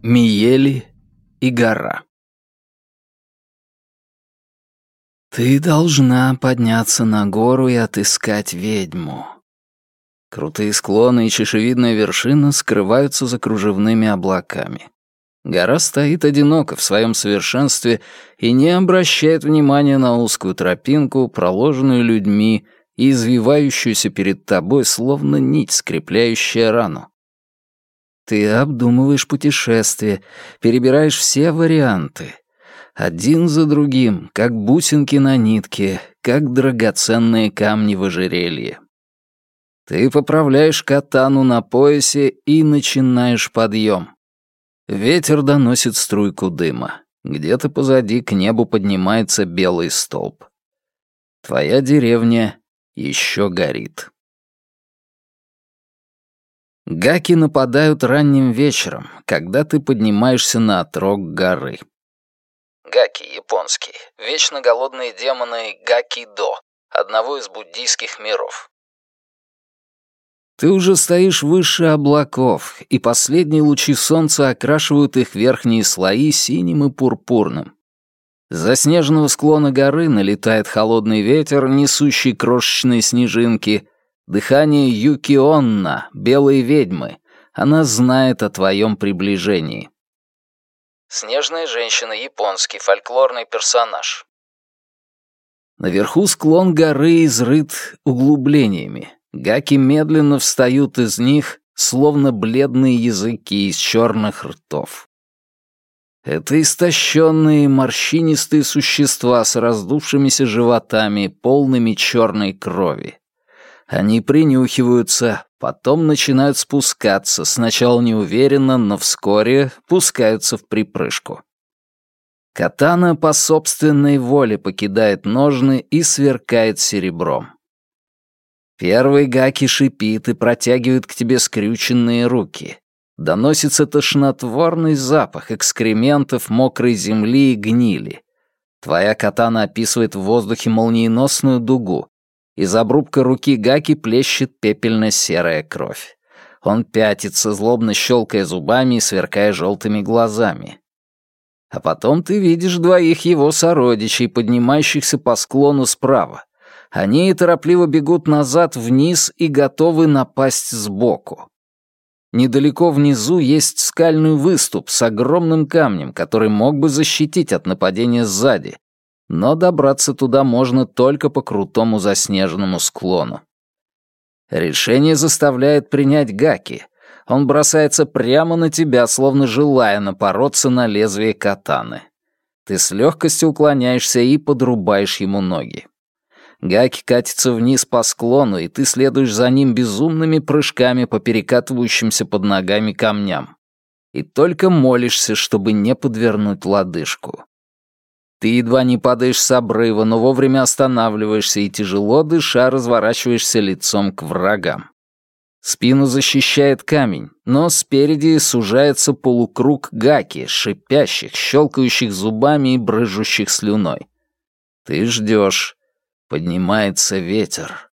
Миели и гора. Ты должна подняться на гору и отыскать ведьму. Крутые склоны и чешевидная вершина скрываются за кружевными облаками. Гора стоит одиноко в своем совершенстве и не обращает внимания на узкую тропинку, проложенную людьми и извивающуюся перед тобой, словно нить, скрепляющая рану. Ты обдумываешь путешествие, перебираешь все варианты. Один за другим, как бусинки на нитке, как драгоценные камни в ожерелье. Ты поправляешь катану на поясе и начинаешь подъем. Ветер доносит струйку дыма. Где-то позади к небу поднимается белый столб. Твоя деревня еще горит. Гаки нападают ранним вечером, когда ты поднимаешься на отрог горы. Гаки, японский. Вечно голодные демоны Гаки-до, одного из буддийских миров. Ты уже стоишь выше облаков, и последние лучи солнца окрашивают их верхние слои синим и пурпурным. С заснеженного склона горы налетает холодный ветер, несущий крошечные снежинки, Дыхание Юкионна, белой ведьмы. Она знает о твоем приближении. Снежная женщина, японский фольклорный персонаж. Наверху склон горы изрыт углублениями. Гаки медленно встают из них, словно бледные языки из черных ртов. Это истощенные морщинистые существа с раздувшимися животами, полными черной крови. Они принюхиваются, потом начинают спускаться, сначала неуверенно, но вскоре пускаются в припрыжку. Катана по собственной воле покидает ножны и сверкает серебром. Первый гаки шипит и протягивает к тебе скрюченные руки. Доносится тошнотворный запах экскрементов, мокрой земли и гнили. Твоя катана описывает в воздухе молниеносную дугу, из обрубка руки Гаки плещет пепельно-серая кровь. Он пятится, злобно щелкая зубами и сверкая желтыми глазами. А потом ты видишь двоих его сородичей, поднимающихся по склону справа. Они торопливо бегут назад вниз и готовы напасть сбоку. Недалеко внизу есть скальный выступ с огромным камнем, который мог бы защитить от нападения сзади, но добраться туда можно только по крутому заснеженному склону. Решение заставляет принять Гаки. Он бросается прямо на тебя, словно желая напороться на лезвие катаны. Ты с легкостью уклоняешься и подрубаешь ему ноги. Гаки катится вниз по склону, и ты следуешь за ним безумными прыжками по перекатывающимся под ногами камням. И только молишься, чтобы не подвернуть лодыжку. Ты едва не падаешь с обрыва, но вовремя останавливаешься и, тяжело дыша, разворачиваешься лицом к врагам. Спину защищает камень, но спереди сужается полукруг гаки, шипящих, щелкающих зубами и брыжущих слюной. Ты ждешь. Поднимается ветер.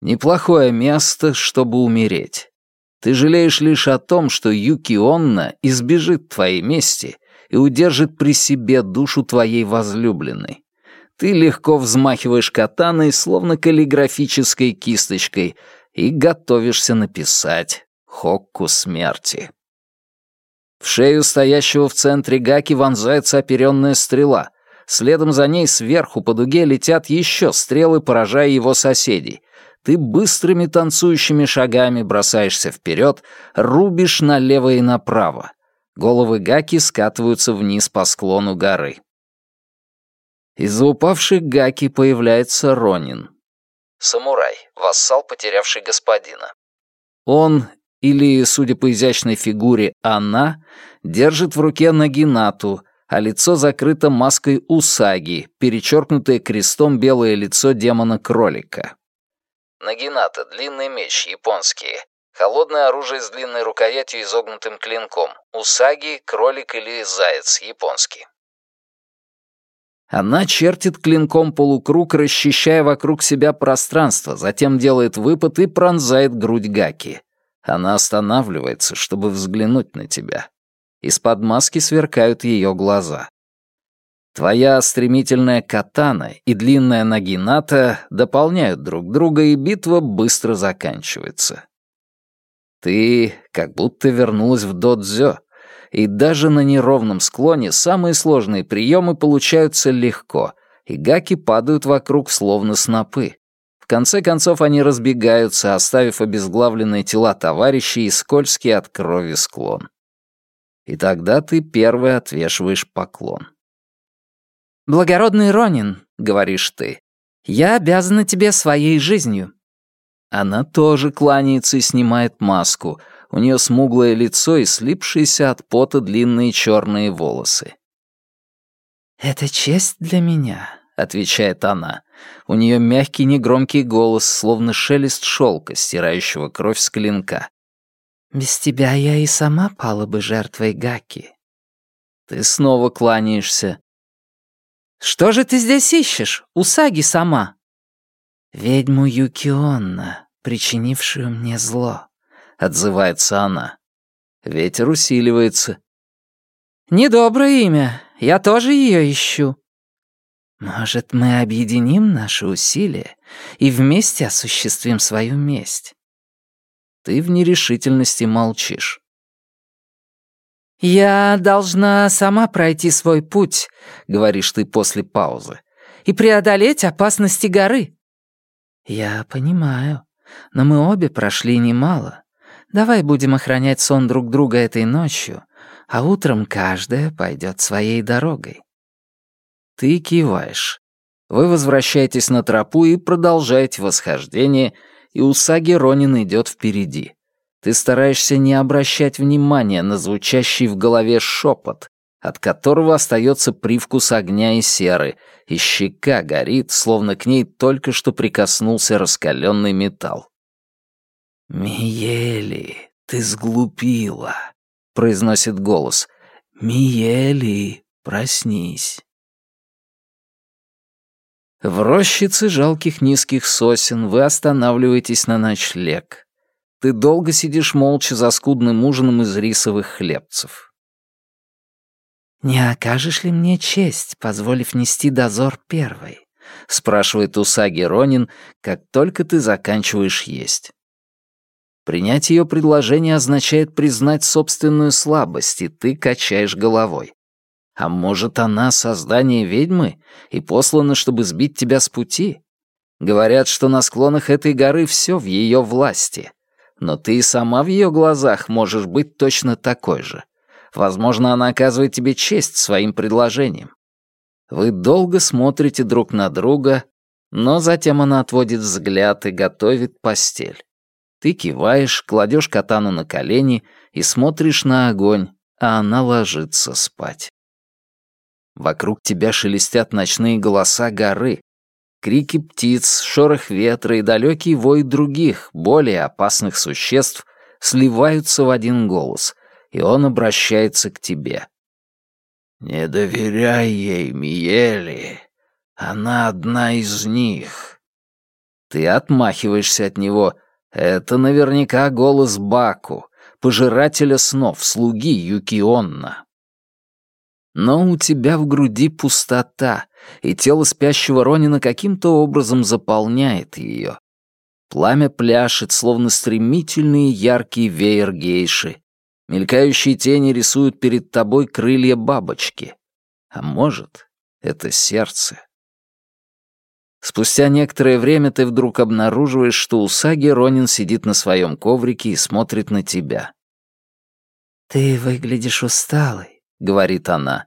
Неплохое место, чтобы умереть. Ты жалеешь лишь о том, что Юки Онна избежит твоей мести и удержит при себе душу твоей возлюбленной. Ты легко взмахиваешь катаной, словно каллиграфической кисточкой, и готовишься написать «Хокку смерти». В шею стоящего в центре Гаки вонзается оперенная стрела. Следом за ней сверху по дуге летят еще стрелы, поражая его соседей. Ты быстрыми танцующими шагами бросаешься вперед, рубишь налево и направо. Головы Гаки скатываются вниз по склону горы. Из-за упавших Гаки появляется Ронин. Самурай, вассал, потерявший господина. Он, или, судя по изящной фигуре, она, держит в руке Нагинату, а лицо закрыто маской Усаги, перечеркнутое крестом белое лицо демона-кролика. Нагината — длинный меч, японский, Холодное оружие с длинной рукоятью и изогнутым клинком. Усаги, кролик или заяц, японский. Она чертит клинком полукруг, расчищая вокруг себя пространство, затем делает выпад и пронзает грудь Гаки. Она останавливается, чтобы взглянуть на тебя. Из-под маски сверкают ее глаза. Твоя стремительная катана и длинная нагината дополняют друг друга, и битва быстро заканчивается. Ты как будто вернулась в додзё, и даже на неровном склоне самые сложные приемы получаются легко, и гаки падают вокруг словно снопы. В конце концов они разбегаются, оставив обезглавленные тела товарищей и скользкий от крови склон. И тогда ты первый отвешиваешь поклон. «Благородный Ронин», — говоришь ты, — «я обязана тебе своей жизнью». Она тоже кланяется и снимает маску. У нее смуглое лицо и слипшиеся от пота длинные черные волосы. «Это честь для меня», — отвечает она. У нее мягкий негромкий голос, словно шелест шелка, стирающего кровь с клинка. «Без тебя я и сама пала бы жертвой Гаки». Ты снова кланяешься. «Что же ты здесь ищешь, Усаги сама?» «Ведьму Юкионна, причинившую мне зло», — отзывается она. Ветер усиливается. «Недоброе имя. Я тоже ее ищу». «Может, мы объединим наши усилия и вместе осуществим свою месть?» Ты в нерешительности молчишь. «Я должна сама пройти свой путь», — говоришь ты после паузы, «и преодолеть опасности горы». «Я понимаю, но мы обе прошли немало. Давай будем охранять сон друг друга этой ночью, а утром каждая пойдет своей дорогой». Ты киваешь. Вы возвращаетесь на тропу и продолжаете восхождение, и Усаги Ронин идет впереди. Ты стараешься не обращать внимания на звучащий в голове шепот, от которого остается привкус огня и серы, и щека горит, словно к ней только что прикоснулся раскаленный металл. «Миели, ты сглупила», — произносит голос. «Миели, проснись». В рощице жалких низких сосен вы останавливаетесь на ночлег. Ты долго сидишь молча за скудным ужином из рисовых хлебцев. «Не окажешь ли мне честь, позволив нести дозор первой?» — спрашивает Усаги Ронин, как только ты заканчиваешь есть. Принять ее предложение означает признать собственную слабость, и ты качаешь головой. А может, она создание ведьмы и послана, чтобы сбить тебя с пути? Говорят, что на склонах этой горы все в ее власти но ты и сама в ее глазах можешь быть точно такой же. Возможно, она оказывает тебе честь своим предложением. Вы долго смотрите друг на друга, но затем она отводит взгляд и готовит постель. Ты киваешь, кладешь катану на колени и смотришь на огонь, а она ложится спать. Вокруг тебя шелестят ночные голоса горы, Крики птиц, шорох ветра и далекий вой других, более опасных существ сливаются в один голос, и он обращается к тебе. «Не доверяй ей, Миели. Она одна из них». Ты отмахиваешься от него. Это наверняка голос Баку, пожирателя снов, слуги Юкионна. Но у тебя в груди пустота, и тело спящего Ронина каким-то образом заполняет ее. Пламя пляшет, словно стремительный яркий веер гейши. Мелькающие тени рисуют перед тобой крылья бабочки. А может, это сердце. Спустя некоторое время ты вдруг обнаруживаешь, что Усаги Ронин сидит на своем коврике и смотрит на тебя. «Ты выглядишь усталой», — говорит она.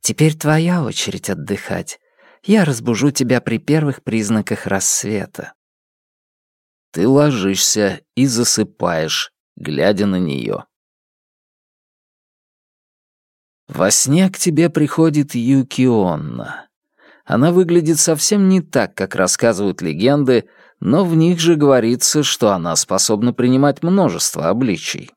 Теперь твоя очередь отдыхать. Я разбужу тебя при первых признаках рассвета». Ты ложишься и засыпаешь, глядя на нее. Во сне к тебе приходит Юкионна. Она выглядит совсем не так, как рассказывают легенды, но в них же говорится, что она способна принимать множество обличий.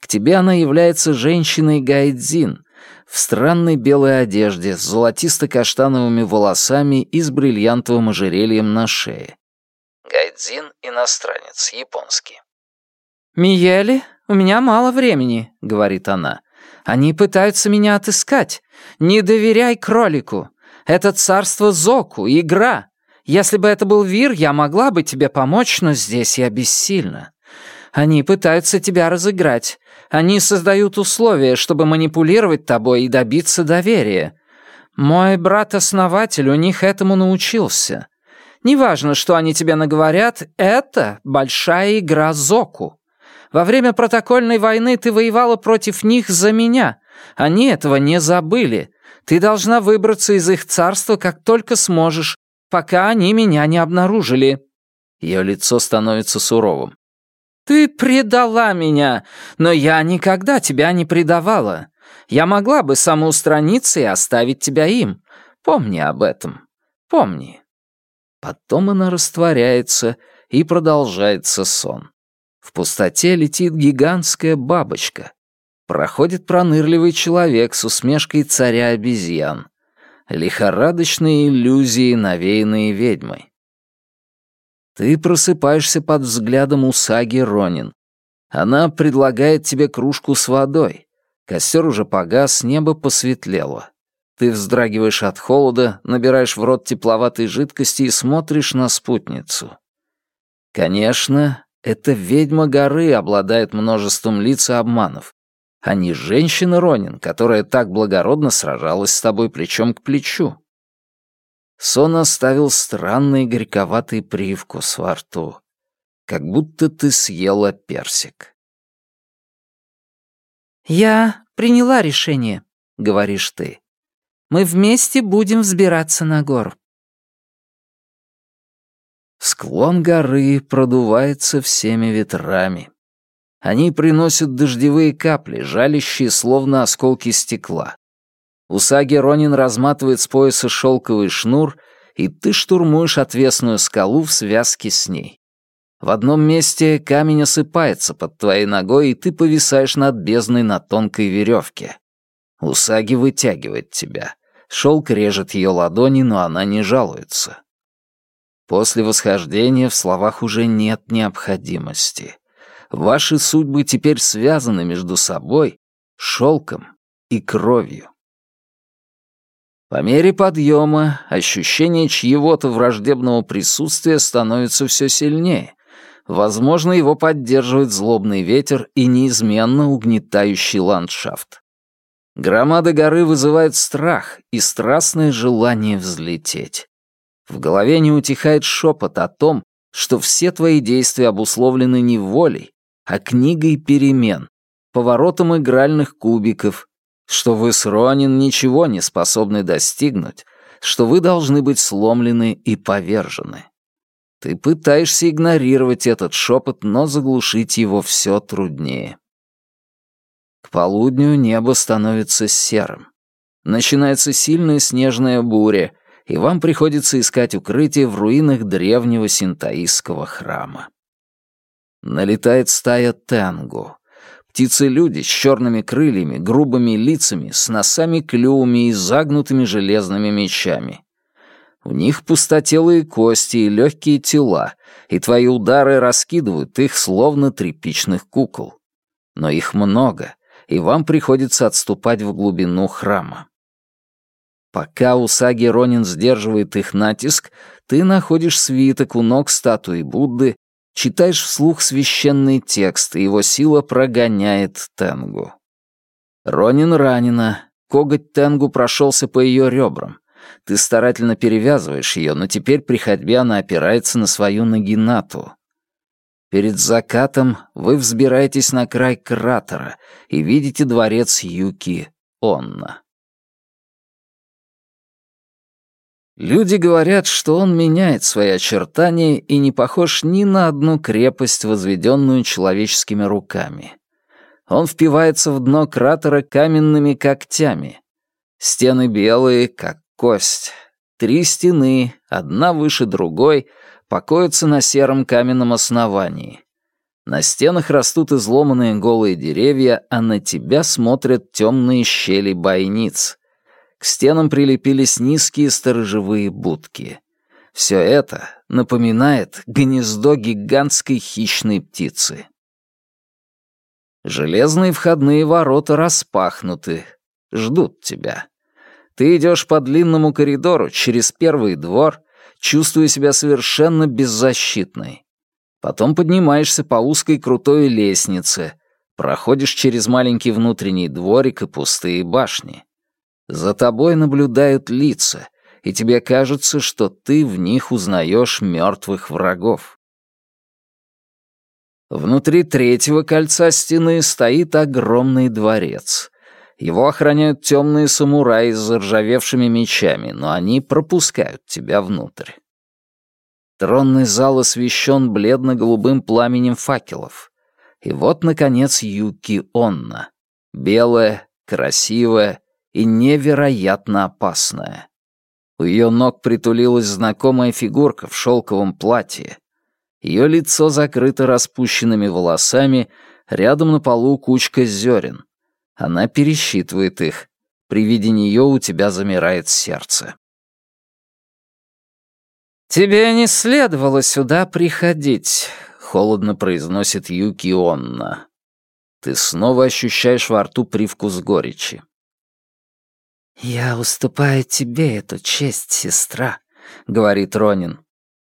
К тебе она является женщиной Гайдзин, в странной белой одежде, с золотисто-каштановыми волосами и с бриллиантовым ожерельем на шее. Гайдзин — иностранец, японский. «Миели, у меня мало времени», — говорит она. Они пытаются меня отыскать. Не доверяй кролику. Это царство Зоку, игра. Если бы это был Вир, я могла бы тебе помочь, но здесь я бессильна. Они пытаются тебя разыграть. Они создают условия, чтобы манипулировать тобой и добиться доверия. Мой брат-основатель у них этому научился. Неважно, что они тебе наговорят, это большая игра Зоку. Во время протокольной войны ты воевала против них за меня. Они этого не забыли. Ты должна выбраться из их царства как только сможешь, пока они меня не обнаружили». Ее лицо становится суровым. «Ты предала меня, но я никогда тебя не предавала. Я могла бы самоустраниться и оставить тебя им. Помни об этом. Помни». Потом она растворяется, и продолжается сон. В пустоте летит гигантская бабочка. Проходит пронырливый человек с усмешкой царя обезьян. Лихорадочные иллюзии, навеянные ведьмой. Ты просыпаешься под взглядом Усаги Ронин. Она предлагает тебе кружку с водой. Костер уже погас, небо посветлело. Ты вздрагиваешь от холода, набираешь в рот тепловатой жидкости и смотришь на спутницу. Конечно, эта ведьма горы обладает множеством лиц и обманов а не женщина Ронин, которая так благородно сражалась с тобой плечом к плечу. Сон оставил странный горьковатый привкус во рту, как будто ты съела персик. «Я приняла решение», — говоришь ты. «Мы вместе будем взбираться на гору». Склон горы продувается всеми ветрами. Они приносят дождевые капли, жалящие словно осколки стекла. Усаги Ронин разматывает с пояса шелковый шнур, и ты штурмуешь отвесную скалу в связке с ней. В одном месте камень осыпается под твоей ногой, и ты повисаешь над бездной на тонкой веревке. Усаги вытягивает тебя. Шелк режет ее ладони, но она не жалуется. После восхождения в словах уже нет необходимости. Ваши судьбы теперь связаны между собой шелком и кровью. По мере подъема ощущение чьего-то враждебного присутствия становится все сильнее. Возможно, его поддерживает злобный ветер и неизменно угнетающий ландшафт. Громада горы вызывает страх и страстное желание взлететь. В голове не утихает шепот о том, что все твои действия обусловлены не волей, а книгой перемен, поворотом игральных кубиков, что вы с Ронин ничего не способны достигнуть, что вы должны быть сломлены и повержены. Ты пытаешься игнорировать этот шепот, но заглушить его все труднее. К полудню небо становится серым. Начинается сильная снежная буря, и вам приходится искать укрытие в руинах древнего синтаистского храма. Налетает стая тенгу. Птицы-люди с черными крыльями, грубыми лицами, с носами-клювами и загнутыми железными мечами. У них пустотелые кости и легкие тела, и твои удары раскидывают их, словно тряпичных кукол. Но их много, и вам приходится отступать в глубину храма. Пока Усаги Ронин сдерживает их натиск, ты находишь свиток у ног статуи Будды Читаешь вслух священный текст, и его сила прогоняет Тенгу. Ронин ранена, коготь Тенгу прошелся по ее ребрам. Ты старательно перевязываешь ее, но теперь при ходьбе она опирается на свою нагинату. Перед закатом вы взбираетесь на край кратера и видите дворец Юки Онна. Люди говорят, что он меняет свои очертания и не похож ни на одну крепость, возведенную человеческими руками. Он впивается в дно кратера каменными когтями. Стены белые, как кость. Три стены, одна выше другой, покоятся на сером каменном основании. На стенах растут изломанные голые деревья, а на тебя смотрят темные щели бойниц — к стенам прилепились низкие сторожевые будки. Все это напоминает гнездо гигантской хищной птицы. Железные входные ворота распахнуты, ждут тебя. Ты идешь по длинному коридору через первый двор, чувствуя себя совершенно беззащитной. Потом поднимаешься по узкой крутой лестнице, проходишь через маленький внутренний дворик и пустые башни. За тобой наблюдают лица, и тебе кажется, что ты в них узнаешь мертвых врагов. Внутри третьего кольца стены стоит огромный дворец. Его охраняют темные самураи с заржавевшими мечами, но они пропускают тебя внутрь. Тронный зал освещен бледно-голубым пламенем факелов. И вот, наконец, Юки Онна. Белая, красивая и невероятно опасная. У ее ног притулилась знакомая фигурка в шелковом платье. Ее лицо закрыто распущенными волосами, рядом на полу кучка зерен. Она пересчитывает их. При виде нее у тебя замирает сердце. «Тебе не следовало сюда приходить», — холодно произносит Юки Онна. Ты снова ощущаешь во рту привкус горечи. «Я уступаю тебе эту честь, сестра», — говорит Ронин.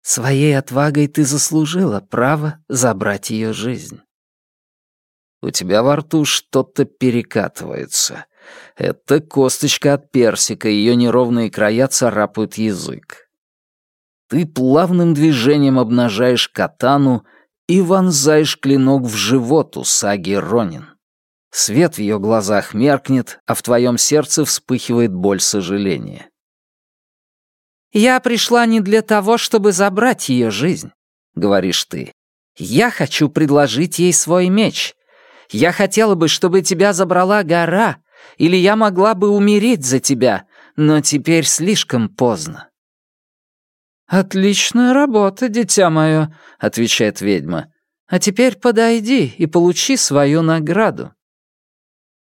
«Своей отвагой ты заслужила право забрать ее жизнь». У тебя во рту что-то перекатывается. Это косточка от персика, ее неровные края царапают язык. Ты плавным движением обнажаешь катану и вонзаешь клинок в живот у саги Ронин. Свет в ее глазах меркнет, а в твоем сердце вспыхивает боль сожаления. «Я пришла не для того, чтобы забрать ее жизнь», — говоришь ты. «Я хочу предложить ей свой меч. Я хотела бы, чтобы тебя забрала гора, или я могла бы умереть за тебя, но теперь слишком поздно». «Отличная работа, дитя мое», — отвечает ведьма. «А теперь подойди и получи свою награду».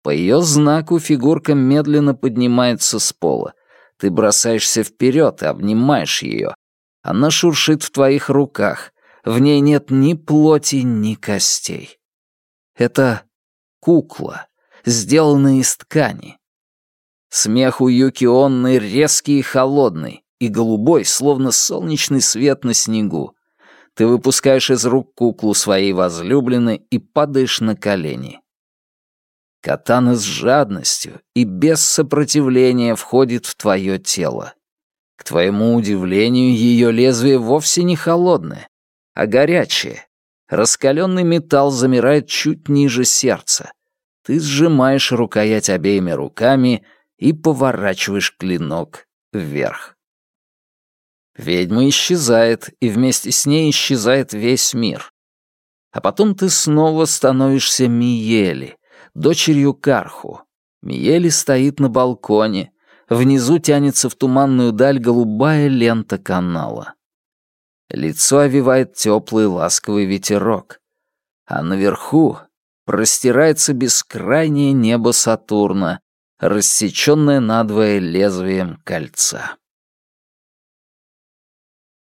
По ее знаку фигурка медленно поднимается с пола. Ты бросаешься вперед и обнимаешь ее. Она шуршит в твоих руках. В ней нет ни плоти, ни костей. Это кукла, сделанная из ткани. Смех у Юки Онны резкий и холодный, и голубой, словно солнечный свет на снегу. Ты выпускаешь из рук куклу своей возлюбленной и падаешь на колени. Катана с жадностью и без сопротивления входит в твое тело. К твоему удивлению, ее лезвие вовсе не холодное, а горячее. Раскаленный металл замирает чуть ниже сердца. Ты сжимаешь рукоять обеими руками и поворачиваешь клинок вверх. Ведьма исчезает, и вместе с ней исчезает весь мир. А потом ты снова становишься Миели, дочерью Карху. Миели стоит на балконе. Внизу тянется в туманную даль голубая лента канала. Лицо овивает теплый ласковый ветерок. А наверху простирается бескрайнее небо Сатурна, рассеченное надвое лезвием кольца.